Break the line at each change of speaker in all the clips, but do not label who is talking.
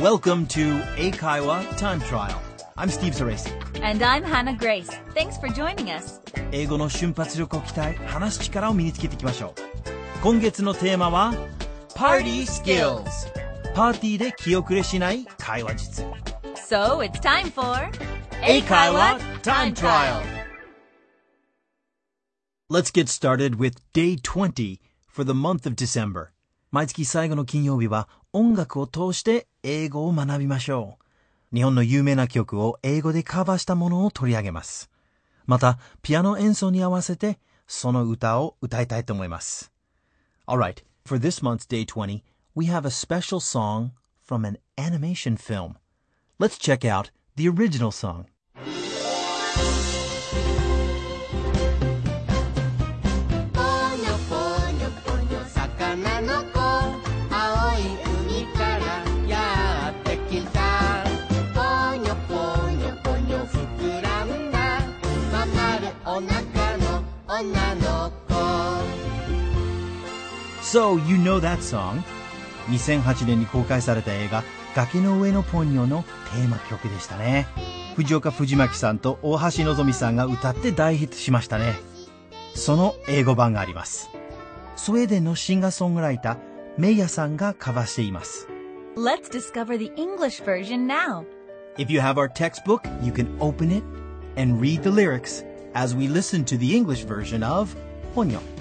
Welcome to Eikaiwa Time Trial. I'm Steve Zaresi.
And I'm Hannah Grace. Thanks for joining us.
英語の瞬発力を鍛え、話す力を身につけていきましょう。今月のテーマは、Party Skills。パーティーで気遅れしない会話術。
So it's time for
Eikaiwa Time Trial. Let's get started with day 20 for the month of December. 毎月最後の金曜日は音楽を通して英語を学びましょう。日本の有名な曲を英語でカバーしたものを取り上げます。また、ピアノ演奏に合わせてその歌を歌いたいと思います。Alright, for this month's day 20, we have a special song from an animation film. Let's check out the original song. So, you know that song. 2008年に公開された映画、崖の上のポニョのテーマ曲でしたね。藤岡藤巻さんと大橋のぞみさんが歌って大ヒットしましたね。その英語版があります。スウェーデンのシンガーソングライター、メイヤさんがカバーしています。
Let's discover the English version now.
If you have our textbook, you can open it and read the lyrics as we listen to the English version of Ponyo.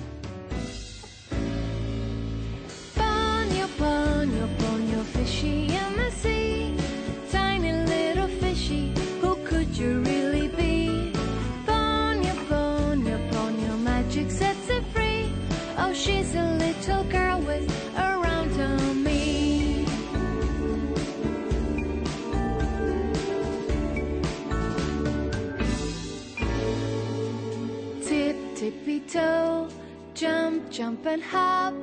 Jump, jump and hop.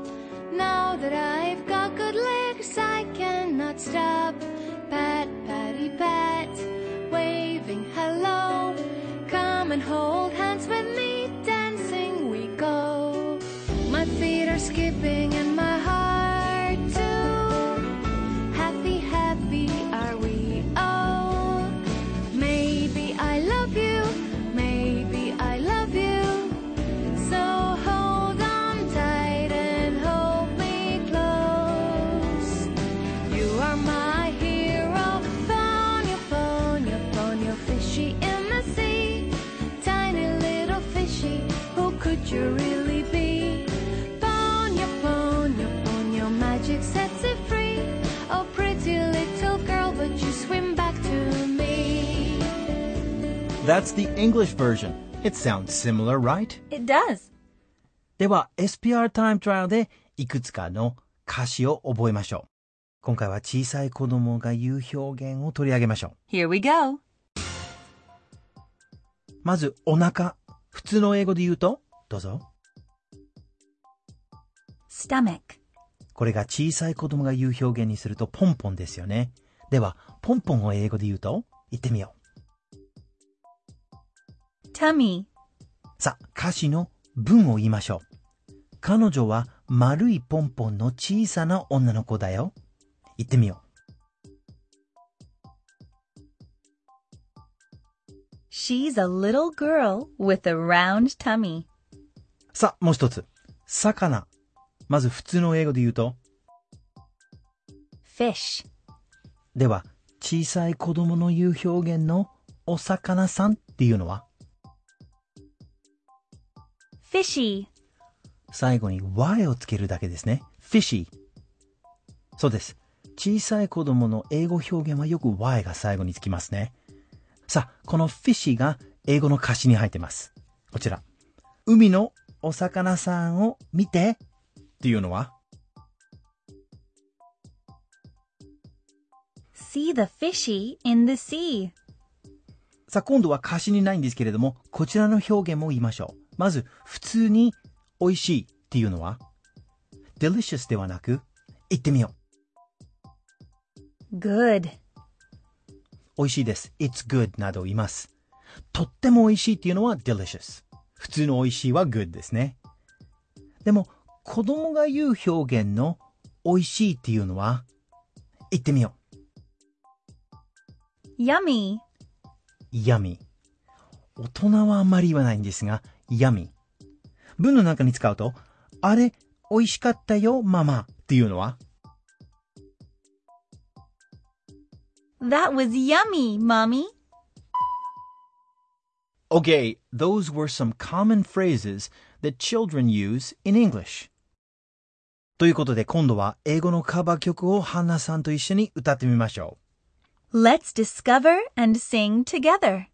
Now that I've got good legs, I cannot stop. Pat, patty, pat, waving hello. Come and hold hands with me, dancing we go. My feet are skipping and
That's the English version. It sounds similar, right?
It does.
では SPR タイムトライアルでいくつかの歌詞を覚えましょう。今回は小さい子供が言う表現を取り上げましょ
Here we go.
う。まず、お腹。普通の英語で言うと、どうぞ。
Stomach.
これが小さい子供が言う表現にするとポンポンですよね。では、ポンポンを英語で言うと、言ってみよ
Tummy.
う。さあ、歌詞の文を言いましょう。彼女は丸いポンポンの小さな女の子だよ。言ってみよ
She's a little girl with a round tummy.
う。さあ、もう一つ。魚。まず普通の英語で言うと、
Fish.
では、小さい子供の言う表現のお魚さんっていうのは、
Fishy.
最後に y をつけるだけですね。fishy。そうです。小さい子供の英語表現はよく y が最後につきますね。さあ、この fishy が英語の歌詞に入ってます。こちら。海のお魚さんを見てっていうのは、
See the fishy in the sea.
さあ、今度は歌詞にないんですけれども、こちらの表現も言いましょう。まず、普通に美味しいっていうのは、delicious ではなく、言ってみよう。
Good.
美味しいです。it's good など言います。とっても美味しいっていうのは delicious。普通の美味しいは good ですね。でも、子供が言う表現の美味しいっていうのは、言ってみよう。
Yummy.
yummy。大人はあんまり言わないんですが、yummy。文の中に使うと、あれ、美味しかったよ、ママっていうのは
？That was yummy, Mommy.
Okay, those were some common phrases that children use in English. ということで今度は英語のカバー曲をハンナさんと一緒に歌ってみましょ
Let's discover and sing together.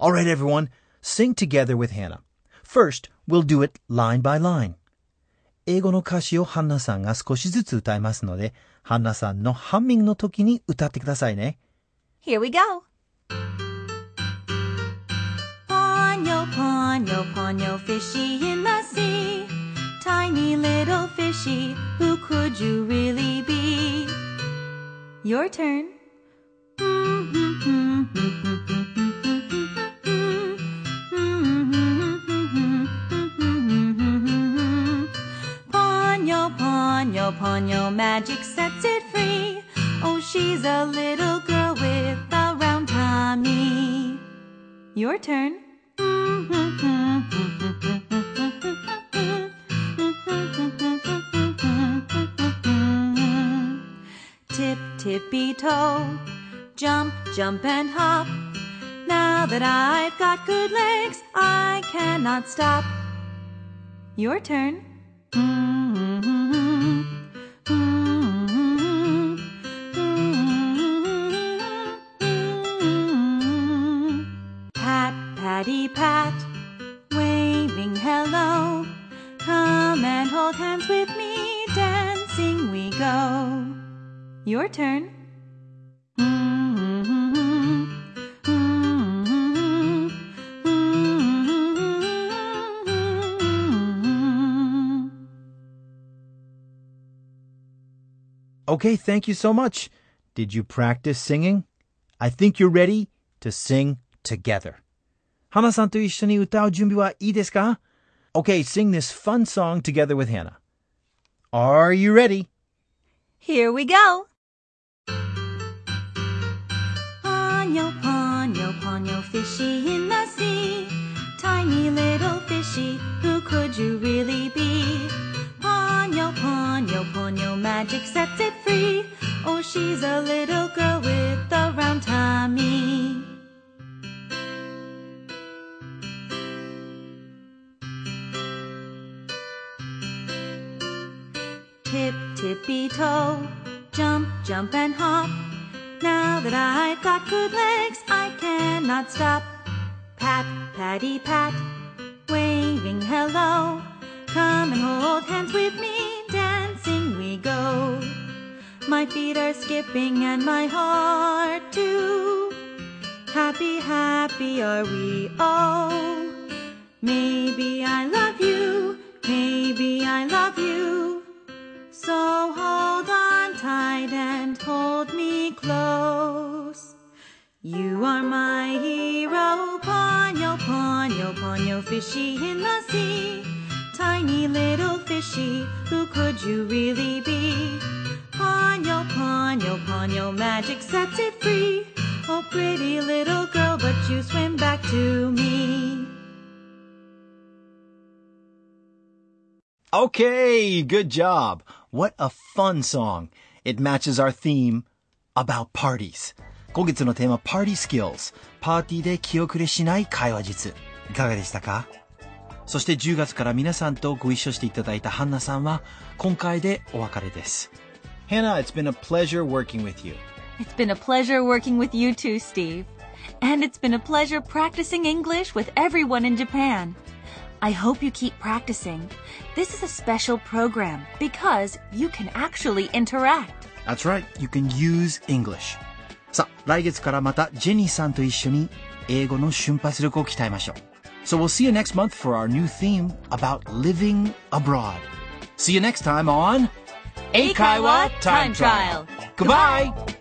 う。Alright everyone, sing together with Hannah. First, we'll do it line by line. 英語の歌詞をハンナさんが少しずつ歌いますので、ハンナさんのハンミングの時に歌ってくださいね。
Here we go. Ponyo, ponyo, fishy in the sea. Tiny little fishy, who could you really be? Your turn. Ponyo, ponyo, ponyo, magic sets it free. Oh, she's a little girl with a round tummy. Your turn. Tip, tippy toe, jump, jump and hop. Now that I've got good legs, I cannot stop. Your turn. Patty, pat, waving hello. Come and hold hands with me, dancing we go. Your turn.
Okay, thank you so much. Did you practice singing? I think you're ready to sing together. Hana-san to ishoni utau junbi wa ii desu ka? Okay, sing this fun song together with Hannah. Are you ready?
Here we go. Ponyo, ponyo, ponyo, fishy in the sea. Tiny little fishy, who could you really be? Ponyo, ponyo, ponyo, magic sets it free. Oh, she's a little girl with a round tippy toe, jump, jump and hop. Now that I've got good legs, I cannot stop. Pat, patty, pat, waving hello. Come and hold hands with me, dancing we go. My feet are skipping and my heart too. Happy, happy are we, all. Maybe I love you, fishy in the sea. Tiny little fishy, who could you really be? Ponyo, Ponyo, Ponyo, magic sets it free. Oh, pretty little girl, but you swim back to me.
Okay, good job. What a fun song. It matches our theme about parties. 今月のテーマ Party Skills。パーティーで気遅れしない会話術。 いかがでしたかそして10月から皆さんとご一緒していただいたハンナさんは今回でお別れです。Hannah, it's been a pleasure working with you.
It's been a pleasure working with you too, Steve. And it's been a pleasure practicing English with everyone in Japan. I hope you keep practicing. This is a special program because you can actually interact.
That's right. You can use English. さあ、来月からまたジェニーさんと一緒に英語の瞬発力を鍛えましょう。So we'll see you next month for our new theme about living abroad. See you next time on
Eikaiwa Time Trial. Goodbye.
Goodbye.